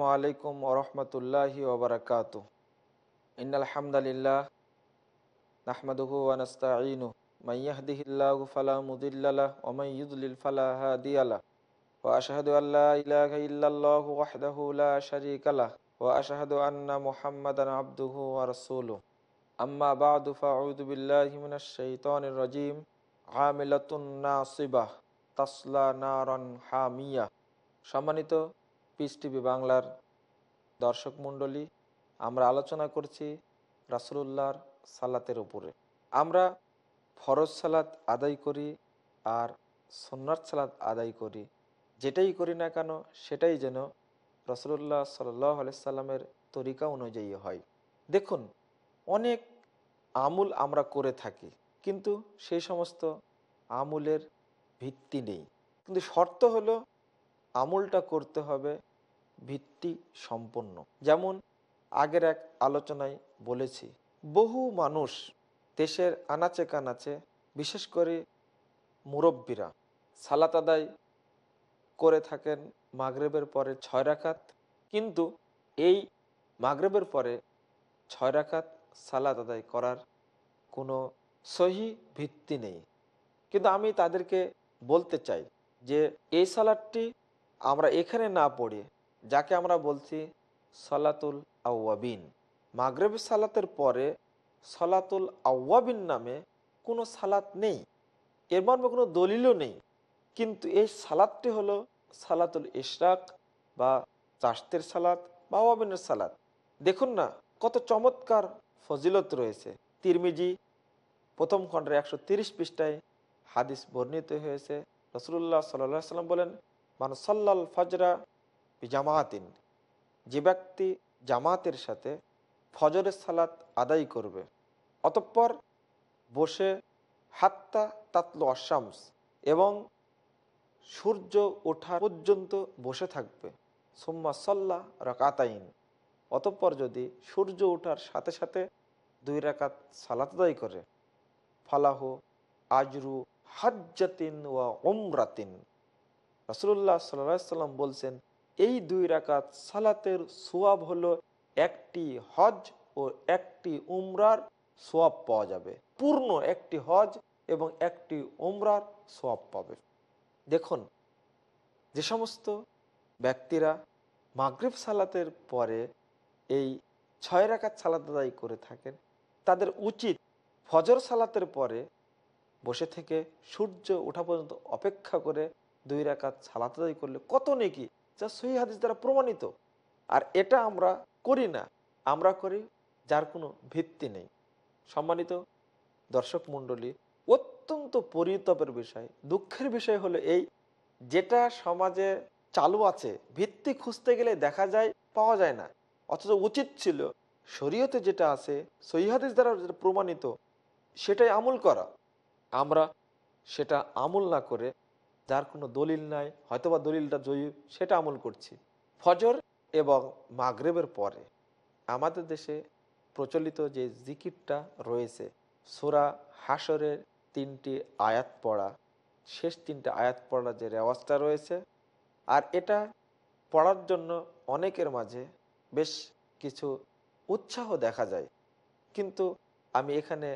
আসসালামু আলাইকুম ওরহমতুল্লাহি ওবরাকাত ইনালহামদুলিল্লাহ নাহমাদুহু ওয়ানাস্তাঈনু মাইয়াহদিহিল্লাহু ফালা মুদিল্লালাহ ওয়া মান ইউদ্লিল ফালা হাদিয়ালাহ ওয়া আশহাদু আল্লা ইলাহা ইল্লাল্লাহু ওয়াহদাহু লা শারীকা ওয়া আশহাদু আন্না মুহাম্মাদান আবদুহু ওয়া রাসূলুহু। আম্মা বা'দু ফাআউযু বিল্লাহি মিনাশ শাইতানির রাজীম। আমিলাতুন নাসিবাহ, তাসলা নারান হামিয়া সম্মানিত পিস টিভি বাংলার দর্শক মণ্ডলী, আমরা আলোচনা করছি রাসুলুল্লাহর সালাতের উপরে। আমরা ফরজ সালাত আদায় করি আর সন্ন্যার সালাত আদায় করি। যেটাই করি না কেন, সেটাই যেন রসুল্লাহ সাল্লাহ আলাইসাল্লামের তরিকা অনুযায়ী হয়। দেখুন, অনেক আমুল আমরা করে থাকি, কিন্তু সেই সমস্ত আমুলের ভিত্তি নেই। কিন্তু শর্ত হলো আমুলটা করতে হবে ভিত্তি সম্পন্ন যেমন আগের এক আলোচনায় বলেছি, বহু মানুষ দেশের আনাচে কানাচে, বিশেষ করে মুরব্বীরা, সালাত আদায় করে থাকেন মাগরেবের পরে ছয় রাখাত কিন্তু এই মাগরেবের পরে ছয় রাখাত সালাত আদায় করার কোনো সহি ভিত্তি নেই। কিন্তু আমি তাদেরকে বলতে চাই যে, এই সালাদটি আমরা এখানে না পড়ে যাকে আমরা বলছি সলাতুল আউয়াবিন। মাগরেব সালাতের পরে সলাতুল আউয়াবিন নামে কোনো সালাত নেই। এর মর্মে কোনো দলিলও নেই। কিন্তু এই সালাদটি হলো সালাতুল ইশরাক বা চাষতের সালাত বা আওয়াবিনের সালাত। দেখুন না, কত চমৎকার ফজিলত রয়েছে। তিরমিজি প্রথম খণ্ডের একশো তিরিশ পৃষ্ঠায় হাদিস বর্ণিত হয়েছে। রসুল্লাহ সাল্লাহ সাল্লাম বলেন, মান সাল্লাল ফজরা জামাতিন যে ব্যক্তি জামাতের সাথে ফজরের সালাত আদায় করবে, অতঃপর বসে হাত্তা তাতলো আশামস এবং সূর্য ওঠা পর্যন্ত বসে থাকবে। সোম্মা সল্লা রাকাতাইন, অতঃপর যদি সূর্য ওঠার সাথে সাথে দুই রাকাত সালাত আদায় করে, ফালাহু আজরু হাজ্জাতিন ওয়া ওমরাতিন রাসুল্লাহ সাল্লাম বলছেন এই দুই রাকাত সালাতের সোয়াব হলো একটি হজ ও একটি উমরার সোয়াব পাওয়া যাবে। পূর্ণ একটি হজ এবং একটি উমরার সোয়াব পাবে। দেখুন, যে সমস্ত ব্যক্তিরা মাগরিব সালাতের পরে এই ছয় রাকাত সালাত আদায় করে থাকেন, তাদের উচিত ফজর সালাতের পরে বসে থেকে সূর্য ওঠা পর্যন্ত অপেক্ষা করে দুই রাকাত সালাত আদায় করলে। কত নেকি? যা সহি হাদিস দ্বারা প্রমাণিত। আর এটা আমরা করি না। আমরা করি যার কোনো ভিত্তি নেই। সম্মানিত দর্শক মণ্ডলী, অত্যন্ত পরিতপের বিষয়, দুঃখের বিষয় হলো এই, যেটা সমাজে চালু আছে, ভিত্তি খুঁজতে গেলে দেখা যায়, পাওয়া যায় না। অথচ উচিত ছিল শরীয়তে যেটা আছে সহিহাদিস দ্বারা যেটা প্রমাণিত, সেটাই আমল করা। আমরা সেটা আমল না করে যার কোনো দলিল নাই, হয়তোবা দলিলটা জয়ী, সেটা আমল করছি। ফজর এবং মাগরেবের পরে আমাদের দেশে প্রচলিত যে জিকিরটা রয়েছে, সোরা হাসরের তিনটি আয়াত পড়া, শেষ তিনটে আয়াত পড়ার যে রেওয়াজটা রয়েছে, আর এটা পড়ার জন্য অনেকের মাঝে বেশ কিছু উৎসাহ দেখা যায়। কিন্তু আমি এখানে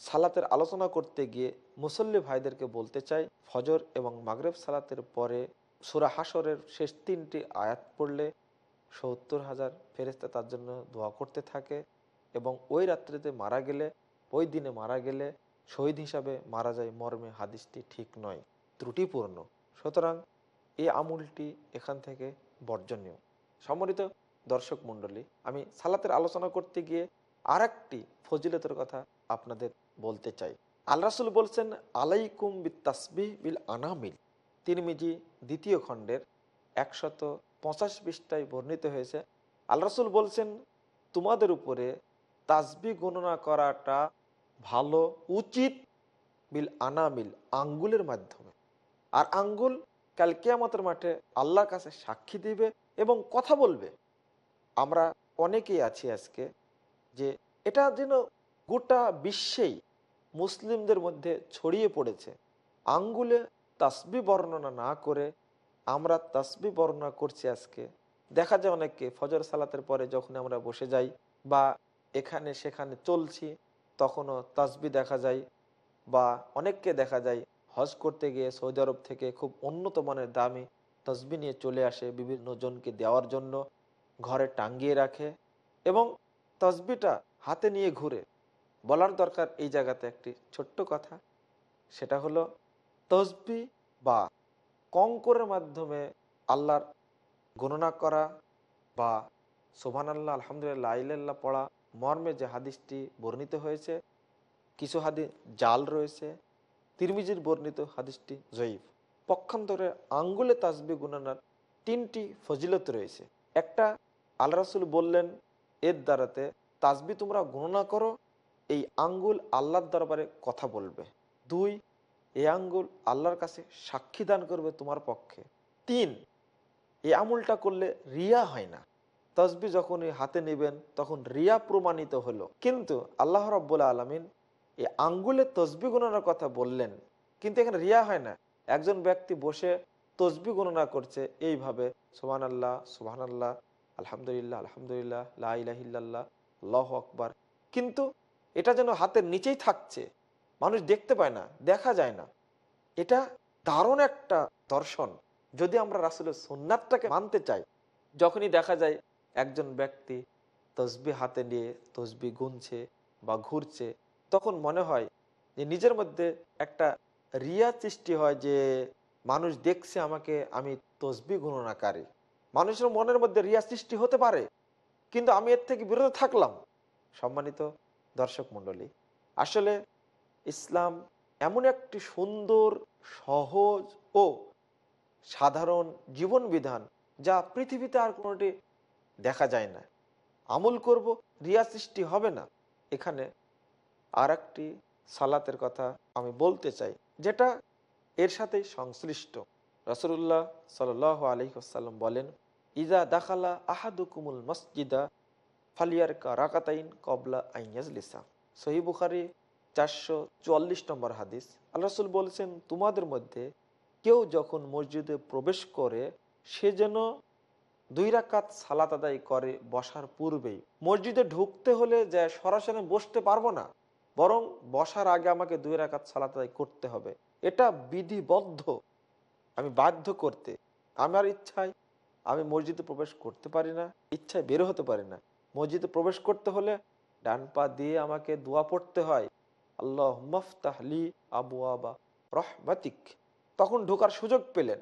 সালাতের আলোচনা করতে গিয়ে মুসল্লি ভাইদেরকে বলতে চাই, ফজর এবং মাগরেব সালাতের পরে সুরা হাসরের শেষ তিনটি আয়াত পড়লে সত্তর হাজার ফেরেস্তা তার জন্য দোয়া করতে থাকে এবং ওই রাত্রিতে মারা গেলে, ওই দিনে মারা গেলে শহীদ হিসাবে মারা যায় মর্মে হাদিসটি ঠিক নয়, ত্রুটিপূর্ণ। সুতরাং এই আমুলটি এখান থেকে বর্জনীয়। সম্মানিত দর্শক মণ্ডলী, আমি সালাতের আলোচনা করতে গিয়ে আর একটি ফজিলতের কথা আপনাদের বলতে চাই। আল্লাহ রাসুল বলছেন, আলাইকুম বি তাসবিহ বিল আনামিল। তিরমিজি দ্বিতীয় খণ্ডের একশত পঁচাশ পৃষ্ঠায় বর্ণিত হয়েছে। আল্লাহ রাসুল বলছেন, তোমাদের উপরে তাসবি গণনা করাটা ভালো, উচিত বিল আনামিল, আঙ্গুলের মাধ্যমে। আর আঙ্গুল কাল কেয়ামতের মাঠে আল্লাহর কাছে সাক্ষী দিবে এবং কথা বলবে। আমরা অনেকেই আছি আজকে যে এটা যেন গোটা বিশ্বেই মুসলিমদের মধ্যে ছড়িয়ে পড়েছে। আঙ্গুলে তাসবি বর্ণনা না করে আমরা তাসবি বর্ণনা করছি আজকে। দেখা যায় অনেককে ফজর সালাতের পরে যখন আমরা বসে যাই বা এখানে সেখানে চলছি, তখনও তাসবি দেখা যায় বা অনেককে দেখা যায় হজ করতে গিয়ে সৌদি আরব থেকে খুব উন্নত মানের দামি তসবি নিয়ে চলে আসে বিভিন্ন জনকে দেওয়ার জন্য, ঘরে টাঙ্গিয়ে রাখে এবং তসবিটা হাতে নিয়ে ঘুরে। বলার দরকার এই জায়গাতে একটি ছোট্ট কথা। সেটা হলো, তসবি বা কঙ্করের মাধ্যমে আল্লাহর গণনা করা বা সোভান আল্লাহ আলহামদুলিল্লাহ আইল্লাহ পড়া, মর্মে যে হাদিসটি বর্ণিত হয়েছে, কিছু হাদিস জাল রয়েছে, তিরমিজির বর্ণিত হাদিসটি জয়ীফ। পক্ষান্তরে আঙ্গুলে তাসবি গুনানার তিনটি ফজিলত রয়েছে। একটা, আল্লাহ রাসুল বললেন, এর দ্বারাতে তাসবি তোমরা গণনা করো এই আঙ্গুল আল্লাহর দরবারে কথা বলবে। দুই, এই আঙ্গুল আল্লাহর কাছে সাক্ষী দান করবে তোমার পক্ষে। তিন, এই আমুলটা করলে রিয়া হয় না। তসবি যখন হাতে নেবেন, তখন রিয়া প্রমাণিত হলো। কিন্তু আল্লাহ রব্বুল্লা আলমিন এই আঙ্গুলে তসবি গণনার কথা বললেন, কিন্তু এখানে রিয়া হয় না। একজন ব্যক্তি বসে তসবি গণনা করছে এইভাবে সোহান আল্লাহ সোহান আল্লাহ আলহামদুলিল্লাহ আলহামদুলিল্লাহ লাহিল্লাহ আল্লাহ আকবার। কিন্তু এটা যেন হাতের নিচেই থাকছে। মানুষ দেখতে পায় না, দেখা যায় না। এটা দারুণ একটা দর্শন। যদি আমরা রাসুলের সোননাথটাকে মানতে চাই, যখনই দেখা যায় একজন ব্যক্তি তসবি হাতে নিয়ে তসবি গুনছে বা ঘুরছে, তখন মনে হয় যে নিজের মধ্যে একটা রিয়া সৃষ্টি হয় যে মানুষ দেখছে আমাকে, আমি তসবি গণনাকারী। মানুষের মনের মধ্যে রিয়া সৃষ্টি হতে পারে, কিন্তু আমি এর থেকে বিরত থাকলাম। সম্মানিত দর্শক মণ্ডলী, আসলে ইসলাম এমন একটি সুন্দর, সহজ ও সাধারণ জীবন বিধান যা পৃথিবীতে আর কোনোটি দেখা যায় না। আমল করব, রিয়া সৃষ্টি হবে না। এখানে আর একটি সালাতের কথা আমি বলতে চাই, যেটা এর সাথে সংশ্লিষ্ট। রসুল্লাহ সাল আলহিহাসাল্লাম বলেন ইজা দাখালা আহাদুকুমুল মসজিদা ফালিয়ার কা রাকাতাইন কবলা আইয়াজলিসা সহি বুখারি চারশো চুয়াল্লিশ নম্বর হাদিস। আল্লাহ বলছেন, তোমাদের মধ্যে কেউ যখন মসজিদে প্রবেশ করে, সে যেন দুই রাকাত সালাত আদায় করে বসার পূর্বেই। মসজিদে ঢুকতে হলে যে সরাসরি বসতে পারব না, বরং বসার আগে আমাকে দুই রাকাত সালাত আদায় করতে হবে। এটা বিধিবদ্ধ। আমি বাধ্য করতে। আমার ইচ্ছায় আমি মসজিদে প্রবেশ করতে পারি না, ইচ্ছায় বের হতে পারি না। মসজিদে প্রবেশ করতে হলে ডান পা দিয়ে আমাকে দোয়া পড়তে হয়। আল্লাহ মফতাহলি আবু আবা রহমাতিক। তখন ঢোকার সুযোগ পেলেন।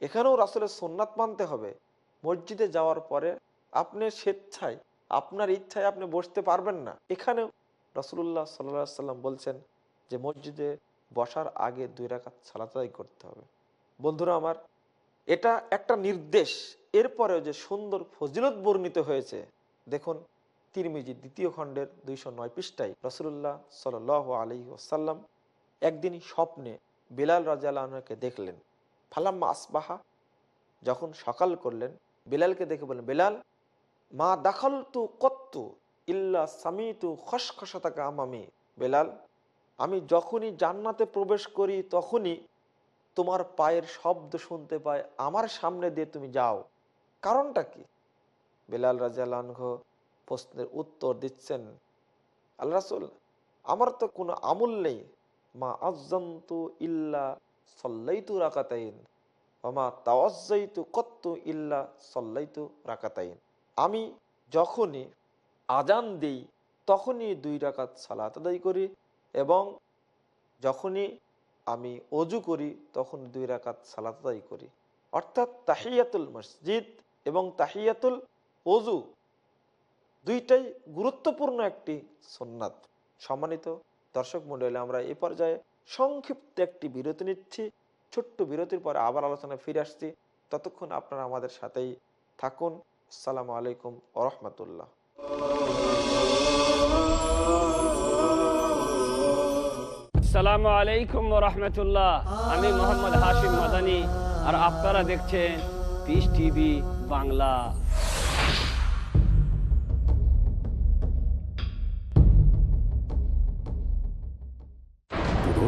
এখানেও রাসুলের সোননাথ মানতে হবে। মসজিদে যাওয়ার পরে আপনি স্বেচ্ছায়, আপনার ইচ্ছায় আপনি বসতে পারবেন না। এখানেও রসুল্লাহ সাল্লা সাল্লাম বলছেন যে, মসজিদে বসার আগে দুই রাখাত সালাতাই করতে হবে। বন্ধুরা আমার, এটা একটা নির্দেশ। এরপরেও যে সুন্দর ফজিলত বর্ণিত হয়েছে দেখুন, তিরমিজি দ্বিতীয় খণ্ডের দুইশো নয় পৃষ্ঠায় রসুল্লাহ সাল আলী ওসাল্লাম একদিন স্বপ্নে বিলাল রাজাকে দেখলেন। ফালাম্মা আসবাহা, যখন সকাল করলেন, বিলালকে দেখে বললেন, বিলাল, মা দাখল তু কত্তু ইল্লা সামি তু খসখসাতাকা আমামি। বেলাল, আমি যখনই জান্নাতে প্রবেশ করি, তখনই তোমার পায়ের শব্দ শুনতে পাই, আমার সামনে দিয়ে তুমি যাও। কারণটা কি? বেলাল রাজালানঘ প্রশ্নের উত্তর দিচ্ছেন আল্লাহ রাসুল, আমার তো কোনো আমল নেই। মা আজন্তু ইল্লা সল্লাইতু রাকাতাইন মা তাওয়াজ্জাইতু কত্তু ইল্লা সল্লাইতু রাকাতাইন। আমি যখনই আজান দিই, তখনই দুই রাকাত সালাত আদায় করি এবং যখনই আমি অজু করি তখন দুই রাকাত সালাত আদায় করি। অর্থাৎ তাহিয়াতুল মসজিদ এবং তাহিয়াতুল অজু দুইটাই গুরুত্বপূর্ণ একটি সোননাথ সম্মানিত দর্শক মন্ডলী আমরা এই পর্যায়ে সংক্ষিপ্ত একটি বিরতি নিচ্ছি। ছোট্ট বিরতির পরে আবার আলোচনা ফিরে আসছি। ততক্ষণ আপনারা আমাদের সাথেই থাকুন। আসসালামু আলাইকুম ওরহমতুল্লাহ। আসসালামু আলাইকুম রহমতুল্লাহ আমি মোহাম্মদ হাশিম মাদানি। আর আপনারা দেখছেন পিস টিভি বাংলা।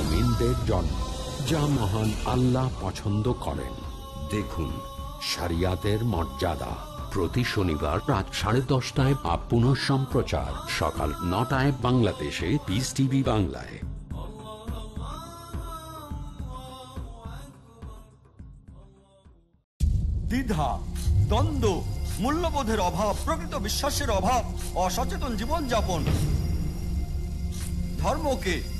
মুমিনদের জন্ম যা মহান আল্লাহ পছন্দ করেন। দেখুন, শরিয়াতের মর্যাদা। প্রতি শনিবার রাত সাড়ে দশটায় বা পুনঃ সম্প্রচার। সকাল নটায় বাংলাদেশে পিস টিভি বাংলায়। দ্বিধা, দ্বন্দ্ব, মূল্যবোধের অভাব, প্রকৃত বিশ্বাসের অভাব, অসচেতন জীবনযাপন। ধর্মকে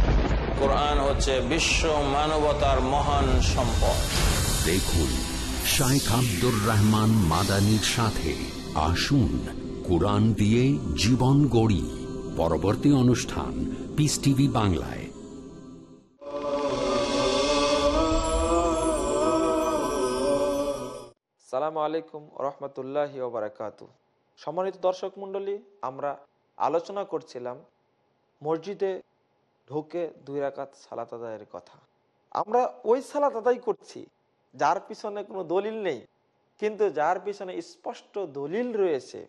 কোরআন হচ্ছে বিশ্ব মানবতার মহান সম্পদ। দেখুন শাইখ আব্দুর রহমান মাদানির সাথে আসুন কোরআন দিয়ে জীবন গড়ি। পরবর্তী অনুষ্ঠান পিস টিভি বাংলায়। সালামু আলাইকুম রহমতুল্লাহ ওবরাকাত সম্মানিত দর্শক মণ্ডলী আমরা আলোচনা করছিলাম মসজিদে ঢুকে দুই রাকাত সালাত আদায়ের কথা। আমরা ওই সালাত আদায় করছি, যার পিছনে কোনো দলিল নেই, কিন্তু যার পিছনে স্পষ্ট দলিল রয়েছে,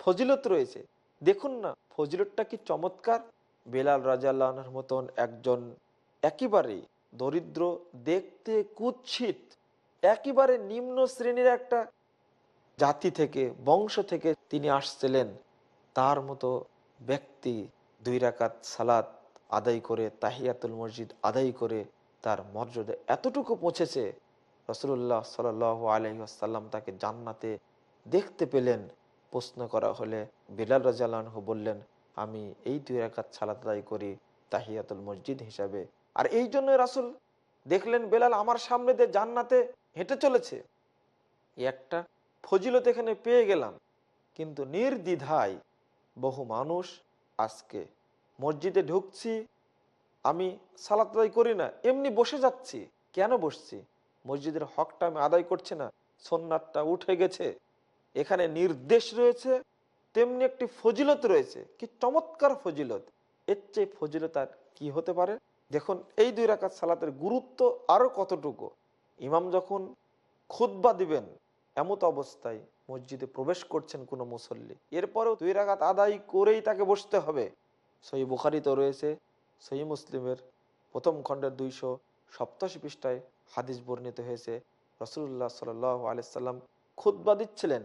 ফজিলত রয়েছে। দেখুন না, ফজিলতটা কি চমৎকার? বেলাল রাজাল্লাহর মতন একজন একেবারেই দরিদ্র, দেখতে কুৎসিত, একেবারে নিম্ন শ্রেণির একটা জাতি থেকে, বংশ থেকে তিনি আসছিলেন। তার মতো ব্যক্তি দুই রাকাত সালাত আদায় করে, তাহিয়াতুল মসজিদ আদায় করে তার মর্যাদা এতটুকু পৌঁছেছে রসুল্লাহ সাল আলহিহাসাল্লাম তাকে জান্নাতে দেখতে পেলেন। প্রশ্ন করা হলে বিলাল রাজাহ বললেন, আমি এই দুই রাকাত সালাত আদায় করি তাহিয়াতুল মসজিদ হিসাবে। আর এই জন্য রাসুল দেখলেন বেলাল আমার সামনে দিয়ে জান্নাতে হেঁটে চলেছে। একটা ফজিলত এখানে পেয়ে গেলাম। কিন্তু নির্দ্বিধায় বহু মানুষ আজকে মসজিদে ঢুকছি, আমি সালাত আদায় করি না, এমনি বসে যাচ্ছি। কেন বসছি? মসজিদের হকটা আমি আদায় করছি না, সোননাথটা উঠে গেছে। এখানে নির্দেশ রয়েছে, তেমনি একটি ফজিলত রয়েছে। কি চমৎকার ফজিলত! এর চেয়ে ফজিলত আর কি হতে পারে? দেখুন, এই দুই রাকাত সালাতের গুরুত্ব আরও কতটুকু? ইমাম যখন খুদ্া দিবেন, এমত অবস্থায় মসজিদে প্রবেশ করছেন কোনো মুসল্লি। এরপরেও দুই রাকাত আদায় করেই তাকে বসতে হবে। সহি বুখারিতে রয়েছে, সহি মুসলিমের প্রথম খণ্ডের দুইশো সপ্তাশি পৃষ্ঠায় হাদিস বর্ণিত হয়েছে। রসুল্লাহ সাল আলিয়াল্লাম খুদ্া দিচ্ছিলেন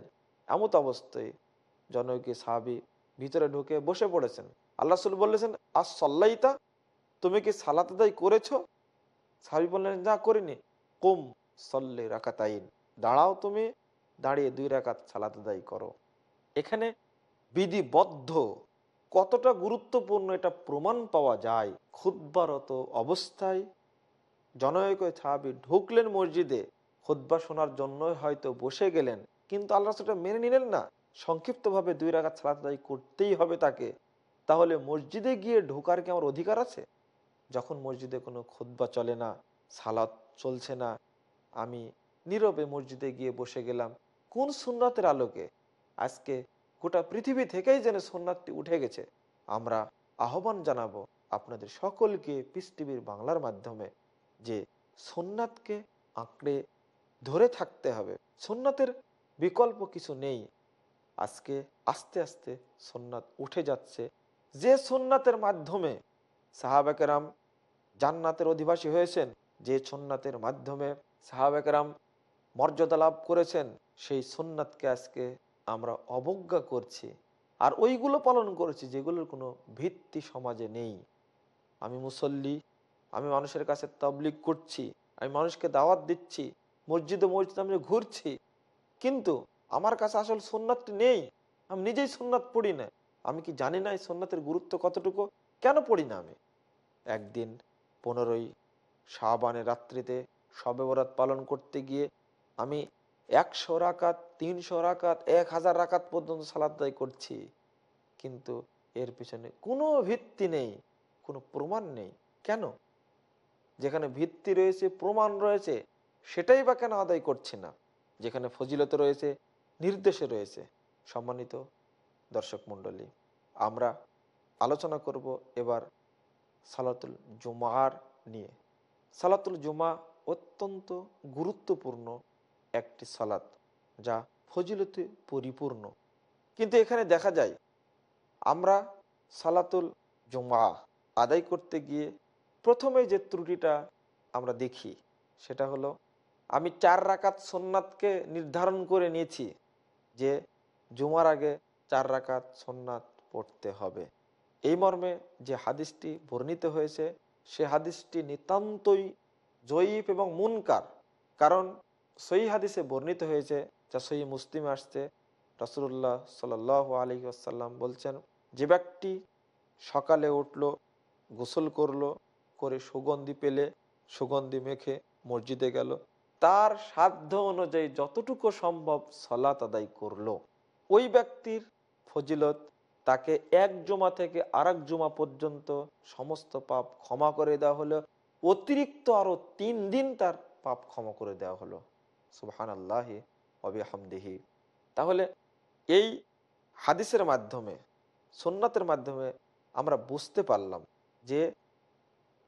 এমত অবস্থায় জনকী সাহাবি ভিতরে ঢুকে বসে পড়েছেন। আল্লাহ রসুল বলেছেন আজ সল্লাইতা তুমি কি সালাত আদায় করেছ? সাহাবি বললেন, না, করিনি। কুম সল্লে রাকাতাইন, দাঁড়াও তুমি, দাঁড়িয়ে দুই রাকাত সালাত আদায় করো। এখানে বিধিবদ্ধ কতটা গুরুত্বপূর্ণ এটা প্রমাণ পাওয়া যায়? খুদ্বারত অবস্থায় জনৈক সাহাবি ঢুকলেন মসজিদে। খুদ্া শোনার জন্য হয়তো বসে গেলেন, কিন্তু আল্লাহ সেটা মেনে নিলেন না। সংক্ষিপ্তভাবে দুই রাগাত সালাত করতেই হবে তাকে। তাহলে মসজিদে গিয়ে ঢোকার কি আমার অধিকার আছে? যখন মসজিদে কোনো খুদ্া চলে না, সালাত চলছে না, আমি নীরবে মসজিদে গিয়ে বসে গেলাম। কোন সুন্নাতের আলোকে? আজকে গোটা পৃথিবী থেকেই যেন সুন্নাতটি উঠে গেছে। আমরা আহ্বান জানাব আপনাদের সকলকে পিস টিভির বাংলার মাধ্যমে যে সোননাথকে আঁকড়ে ধরে থাকতে হবে। সোননাথের বিকল্প কিছু নেই। আজকে আস্তে আস্তে সোননাথ উঠে যাচ্ছে। যে সোননাথের মাধ্যমে সাহাবেকেরাম জান্নাতের অধিবাসী হয়েছেন, যে সোননাথের মাধ্যমে সাহাবেকেরাম মর্যাদা লাভ করেছেন, সেই সোননাথকে আজকে আমরা অবজ্ঞা করছি। আর ওইগুলো পালন করেছি যেগুলোর কোনো ভিত্তি সমাজে নেই। আমি মুসল্লি, আমি মানুষের কাছে তবলিক করছি, আমি মানুষকে দাওয়াত দিচ্ছি, মসজিদে মসজিদে আমি ঘুরছি। কিন্তু আমার কাছে আসল সোননাথটি নেই। আমি নিজেই সোননাথ পড়ি না। আমি কি জানি না এই সোননাথের গুরুত্ব কতটুকু? কেন পড়ি না আমি? একদিন পনেরোই শাহবানের রাত্রিতে শবে বরাত পালন করতে গিয়ে আমি একশো রাকাত তিনশো রাকাত, এক হাজার রাকাত পর্যন্ত সালাদ দায় করছি। কিন্তু এর পিছনে কোনো ভিত্তি নেই, কোনো প্রমাণ নেই। কেন? যেখানে ভিত্তি রয়েছে, প্রমাণ রয়েছে, সেটাই বা কেন আদায় করছি না? যেখানে ফজিলত রয়েছে, নির্দেশে রয়েছে। সম্মানিত দর্শক মণ্ডলী, আমরা আলোচনা করব এবার সালাতুল জুমার নিয়ে। সালাতুল জুমা অত্যন্ত গুরুত্বপূর্ণ একটি সালাত। যা ফজিলতে পরিপূর্ণ। কিন্তু এখানে দেখা যায়, আমরা সালাতুল জুমা আদায় করতে গিয়ে প্রথমে যে ত্রুটিটা আমরা দেখি, সেটা হলো, আমি চার রাকাত সোননাথকে নির্ধারণ করে নিয়েছি যে জুমার আগে চার রাকাত সোননাথ পড়তে হবে। এই মর্মে যে হাদিসটি বর্ণিত হয়েছে, সে হাদিসটি নিতান্তই জয়ীফ এবং মুনকার। কারণ সই হাদিসে বর্ণিত হয়েছে যা সই মুসলিমে আসছে রসুল্লাহ সাল আলী আসাল্লাম বলছেন, যে ব্যক্তি সকালে উঠল, গোসল করল, করে সুগন্ধি পেলে, সুগন্ধি মেখে মসজিদে গেল, তার সাধ্য অনুযায়ী যতটুকু সম্ভব সলাত আদায় করল। ওই ব্যক্তির ফজিলত তাকে এক জমা থেকে আর জমা পর্যন্ত সমস্ত পাপ ক্ষমা করে দেওয়া হলো, অতিরিক্ত আরও তিন দিন তার পাপ ক্ষমা করে দেওয়া হলো। সুবহান আল্লাহ অবিহামদিহি। তাহলে এই হাদিসের মাধ্যমে সোননাথের মাধ্যমে আমরা বুঝতে পারলাম যে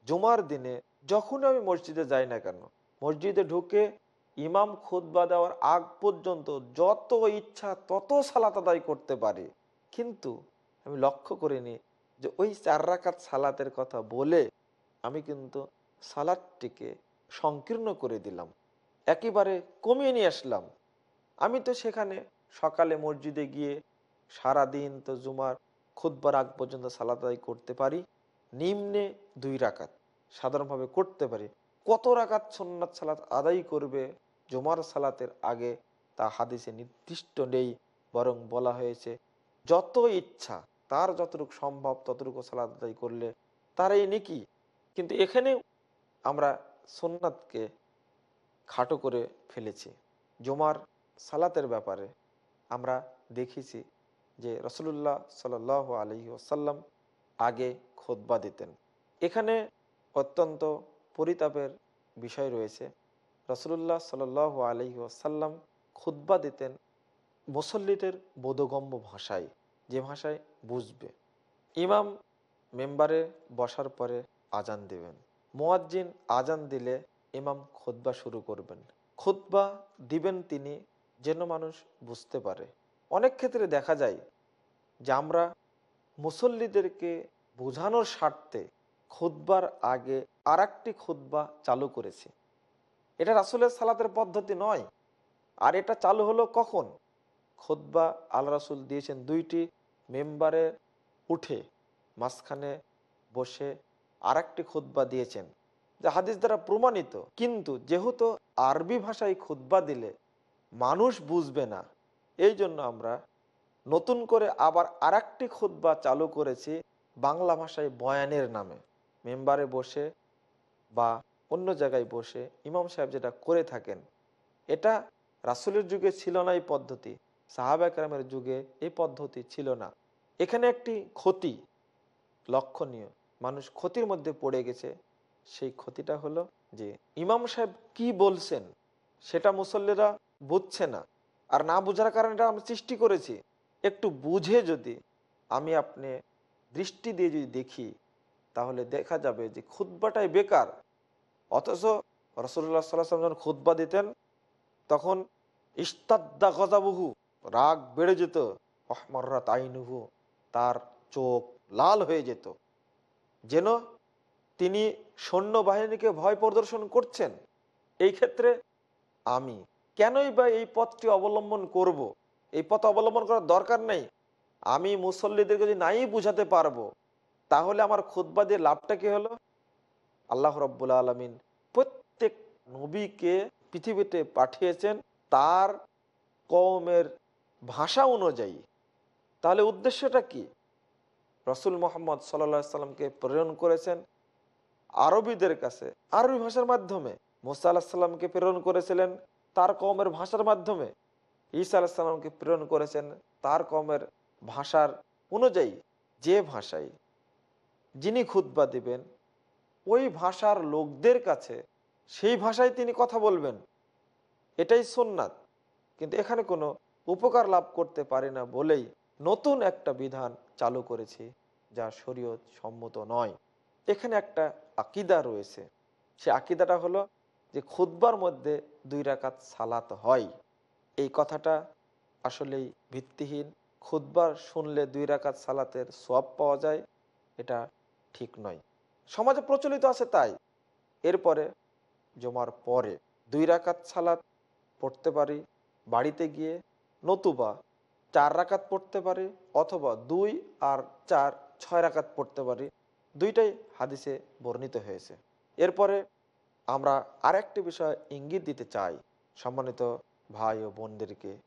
জুমার দিনে যখন আমি মসজিদে যাই না কেন, মসজিদে ঢুকে ইমাম খুদ্া দেওয়ার আগ পর্যন্ত যত ইচ্ছা তত সালাত আদায় করতে পারি। কিন্তু আমি লক্ষ্য করিনি যে ওই চার রাকাত সালাতের কথা বলে আমি কিন্তু সালাদটিকে সংকীর্ণ করে দিলাম। একেবারে কমিয়ে নিয়ে আসলাম। আমি তো সেখানে সকালে মসজিদে গিয়ে সারা দিন তো জুমার খুদ্বার আগ পর্যন্ত সালাত আদায় করতে পারি, নিম্নে দুই রাকাত সাধারণভাবে করতে পারি। কত রাকাত সন্ন্যাত সালাত আদায় করবে জুমার সালাতের আগে তা হাদিসে নির্দিষ্ট নেই, বরং বলা হয়েছে, যত ইচ্ছা তার যতটুকু সম্ভব ততটুকু সালাদ আদায় করলে তারাই নেকি। কিন্তু এখানে আমরা সোননাথকে খাটো করে ফেলেছি। জুমার সালাতের ব্যাপারে আমরা দেখেছি যে রসুল্লাহ সাল আলহি আসাল্লাম আগে খোদবা দিতেন। এখানে অত্যন্ত পরিতাপের বিষয় রয়েছে। রসুল্লাহ সাল আলহি আসাল্লাম খুদ্া দিতেন মুসল্লিদের বোধগম্য ভাষায়, যে ভাষায় বুঝবে। ইমাম মেম্বারে বসার পরে আজান দিবেন। মোয়াজ্জিন আজান দিলে ইমাম খোদবা শুরু করবেন। খুদ্া দিবেন তিনি যেন মানুষ বুঝতে পারে। অনেক ক্ষেত্রে দেখা যায় যে আমরা মুসল্লিদেরকে বোঝানোর স্বার্থে খুদ্বার আগে আর একটি চালু করেছি। এটা রাসুলের সালাতের পদ্ধতি নয়। আর এটা চালু হলো কখন? খোদ্া আল রাসুল দিয়েছেন দুইটি মেম্বারে উঠে মাঝখানে বসে আর একটি খুদ্া দিয়েছেন। যে হাদিস দ্বারা প্রমাণিত। কিন্তু যেহেতু আরবি ভাষায় খুদ্া দিলে মানুষ বুঝবে না। এই জন্য আমরা নতুন করে আবার আর একটি চালু করেছি বাংলা ভাষায় বয়ানের নামে। মেম্বারে বসে বা অন্য জায়গায় বসে ইমাম সাহেব যেটা করে থাকেন, এটা রাসুলের যুগে ছিল না এই পদ্ধতি, সাহাবা একরামের যুগে এই পদ্ধতি ছিল না। এখানে একটি ক্ষতি লক্ষণীয়, মানুষ ক্ষতির মধ্যে পড়ে গেছে। সেই ক্ষতিটা হলো যে ইমাম সাহেব কি বলছেন, সেটা মুসল্লিরা বুঝছে না। আর না বোঝার কারণে এটা আমরা সৃষ্টি করেছি। একটু বুঝে যদি আমি আপনি দৃষ্টি দিয়ে যদি দেখি, তাহলে দেখা যাবে যে খুদ্বাটাই বেকার। অথচ রসুল্লাহ সাল্লাহ যখন খুদ্া দিতেন, তখন ইস্তাদ্দা গজাবহু, রাগ বেড়ে যেত অহমরাত আইনুহু, তার চোখ লাল হয়ে যেত। যেন তিনি সৈন্যবাহিনীকে ভয় প্রদর্শন করছেন। এই ক্ষেত্রে আমি কেনই বা এই পথটি অবলম্বন করব। এই পথ অবলম্বন করার দরকার নেই। আমি মুসল্লিদেরকে যদি নাই বুঝাতে পারব, তাহলে আমার খুদ্া দিয়ে লাভটা কি হলো? আল্লাহ রব্বুল্লা আলমিন প্রত্যেক নবীকে পৃথিবীতে পাঠিয়েছেন তার কমের ভাষা অনুযায়ী। তাহলে উদ্দেশ্যটা কি? রসুল মোহাম্মদ সাল্লা সাল্লামকে প্রেরণ করেছেন আরবিদের কাছে। আরবি ভাষার মাধ্যমে মোসা আল্লাহ সাল্লামকে প্রেরণ করেছিলেন তার কমের ভাষার মাধ্যমে ঈসা আল্লাহ সাল্লামকে প্রেরণ করেছেন। তার কমের ভাষার অনুযায়ী যে ভাষায় যিনি খুদ্া দিবেন, ওই ভাষার লোকদের কাছে সেই ভাষায় তিনি কথা বলবেন। এটাই সোননাথ কিন্তু এখানে কোনো উপকার লাভ করতে পারে না বলেই নতুন একটা বিধান চালু করেছি, যা শরীয়ত সম্মত নয়। এখানে একটা আকিদা রয়েছে। সে আকিদাটা হলো যে খুদ্বার মধ্যে দুই রাকাত সালাত হয়। এই কথাটা আসলেই ভিত্তিহীন। খুদ্বার শুনলে দুই রাকাত সালাতের সব পাওয়া যায়, এটা ঠিক নয়। সমাজে প্রচলিত আছে তাই। এরপরে, জমার পরে দুই রাকাত সালাত পড়তে পারি, বাড়িতে গিয়ে নতুবা চার রাকাত পড়তে পারি অথবা দুই আর চার, ছয় রাকাত পড়তে পারি। দুইটাই হাদিসে বর্ণিত হয়েছে। এরপরে আমরা আর একটি বিষয় ইঙ্গিত দিতে চাই সম্মানিত ভাই ও বোনদেরকে।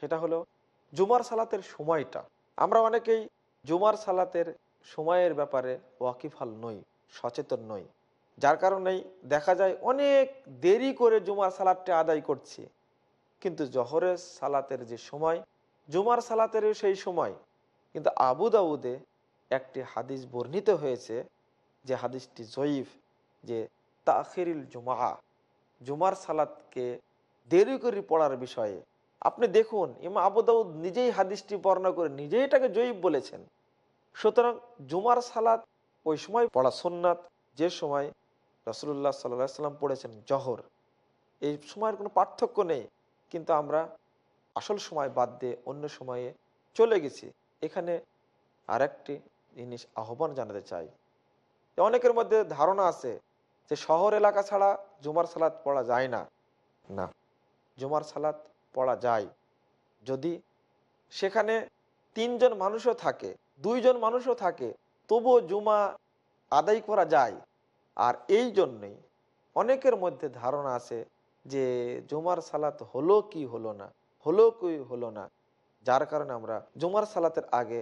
সেটা হলো জুমার সালাতের সময়টা। আমরা অনেকেই জুমার সালাতের সময়ের ব্যাপারে ওয়াকিফাল নই, সচেতন নই। যার কারণেই দেখা যায় অনেক দেরি করে জুমার সালাদটা আদায় করছি। কিন্তু জহরের সালাতের যে সময়, জুমার সালাতেরও সেই সময়। কিন্তু আবু দাউদে একটি হাদিস বর্ণিত হয়েছে যে হাদিসটি জয়ীফ যে তাখিরিল জুমা জুমার সালাতকে দেরি করে পড়ার বিষয়ে আপনি দেখুন ইমা আবু দাউদ নিজেই হাদিসটি বর্ণনা করে নিজেই এটাকে জয়ীফ বলেছেন। সুতরাং জুমার সালাত ওই সময় পড়া সোননাথ যে সময় রসুল্লাহ সাল্লাহ সাল্লাম পড়েছেন জহর। এই সময়ের কোনো পার্থক্য নেই, কিন্তু আমরা আসল সময় বাদ দিয়ে অন্য সময়ে চলে গেছি। এখানে আরেকটি জিনিস আহ্বান জানাতে চাই। অনেকের মধ্যে ধারণা আছে যে শহর এলাকা ছাড়া জুমার সালাত পড়া যায় না। না, জুমার সালাত পড়া যায়। যদি সেখানে তিনজন মানুষও থাকে, দুইজন মানুষও থাকে, তবুও জুমা আদায় করা যায়। আর এই জন্যই অনেকের মধ্যে ধারণা আছে যে জুমার সালাত হলো কি হলো না, হলো কি হলো না। যার কারণে আমরা জুমার সালাতের আগে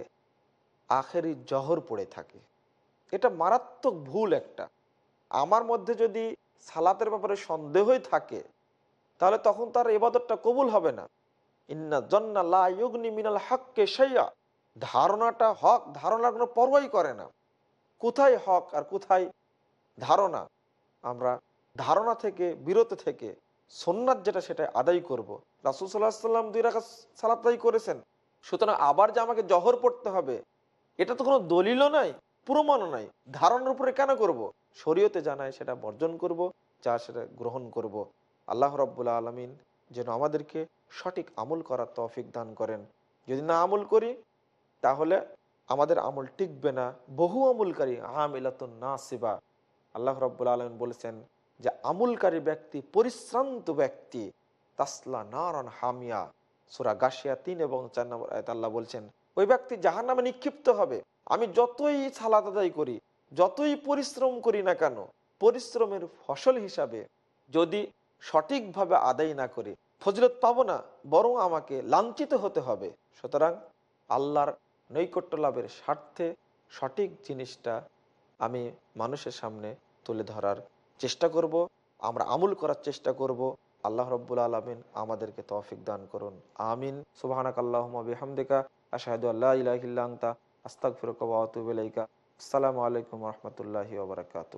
আখেরি জহর পড়ে থাকি। এটা মারাত্মক ভুল একটা আমার মধ্যে যদি সালাতের ব্যাপারে সন্দেহই থাকে, তাহলে তখন তার এবাদতটা কবুল হবে না। ইন্না জন্না ইউগনি মিনাল হককে সেইয়া ধারণাটা হক, ধারণার কোনো পরোয়াই করে না। কোথায় হক আর কোথায় ধারণা? আমরা ধারণা থেকে, বিরত থেকে সোননাথ যেটা সেটা আদায় করব। রাসুল সাল্লাহ সাল্লাম দুই রাখা সালাত করেছেন। সুতরাং আবার যে আমাকে জহর পড়তে হবে, এটা তো কোনো দলিলও নাই। প্রমাণও নাই, ধারণার উপরে কেন করব। শরীয়তে জানায় সেটা বর্জন করব, যা সেটা গ্রহণ করব। আল্লাহ রব্বুল্লা আলমিন যেন আমাদেরকে সঠিক আমল করার তৌফিক দান করেন। যদি না আমল করি, তাহলে আমাদের আমল টিকবে না। বহু আমলকারী আমিলাতুন না সিবা আল্লাহ রব্বুল আলমিন বলেছেন যে, আমুলকারী ব্যক্তি, পরিশ্রান্ত ব্যক্তি, তাসলা নারন হামিয়া। সুরা গাশিয়া তিন এবং চার নম্বর আয়াত আল্লাহ বলছেন, ওই ব্যক্তি জাহান নামে নিক্ষিপ্ত হবে। আমি যতই সালাদ আদায় করি, যতই পরিশ্রম করি না কেন, পরিশ্রমের ফসল হিসাবে যদি সঠিকভাবে আদায় না করি, ফজিলত পাবো না, বরং আমাকে লাঞ্ছিত হতে হবে। সুতরাং আল্লাহর নৈকট্য লাভের স্বার্থে সঠিক জিনিসটা আমি মানুষের সামনে তুলে ধরার চেষ্টা করব, আমরা আমল করার চেষ্টা করব। আল্লাহ রব্বুল আলমিন আমাদেরকে তৌফিক দান করুন। আমিন। সুবাহানাক আল্লাহমা বিহামদিকা, আশাহাদু আল্লাহ ইলাহিল্লাংতা আস্তাক ফিরকাতুবেলাইকা আসসালামু আলাইকুম রহমতুল্লাহি ওবরাকাতু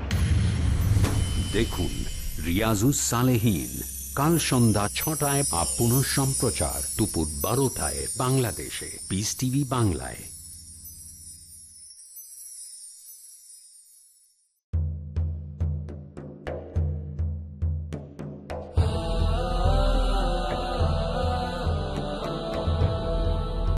দেখুন রিয়াজুস সালেহীন। কাল সন্ধ্যা ছটায় আপন পুনঃ সম্প্রচার। দুপুর বারোটায় বাংলাদেশে। পিস টিভি বাংলায়।